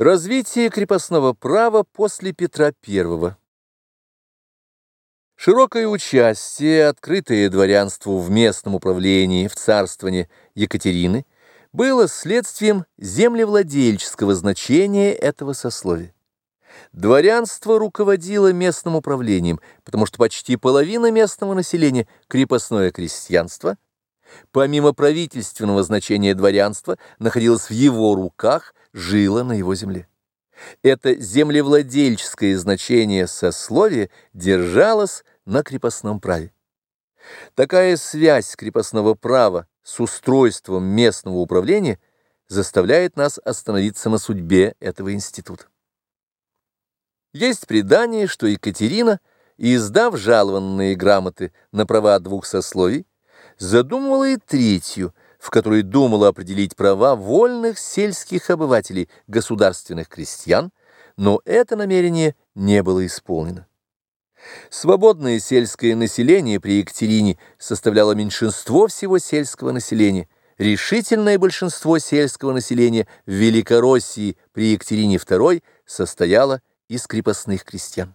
Развитие крепостного права после Петра I. Широкое участие, открытое дворянству в местном управлении в царствовании Екатерины, было следствием землевладельческого значения этого сословия. Дворянство руководило местным управлением, потому что почти половина местного населения – крепостное крестьянство, помимо правительственного значения дворянства, находилось в его руках – жило на его земле. Это землевладельческое значение сословия держалось на крепостном праве. Такая связь крепостного права с устройством местного управления заставляет нас остановиться на судьбе этого института. Есть предание, что Екатерина, издав жалованные грамоты на права двух сословий, задумывала и третью – в которой думала определить права вольных сельских обывателей, государственных крестьян, но это намерение не было исполнено. Свободное сельское население при Екатерине составляло меньшинство всего сельского населения. Решительное большинство сельского населения в Великороссии при Екатерине II состояло из крепостных крестьян.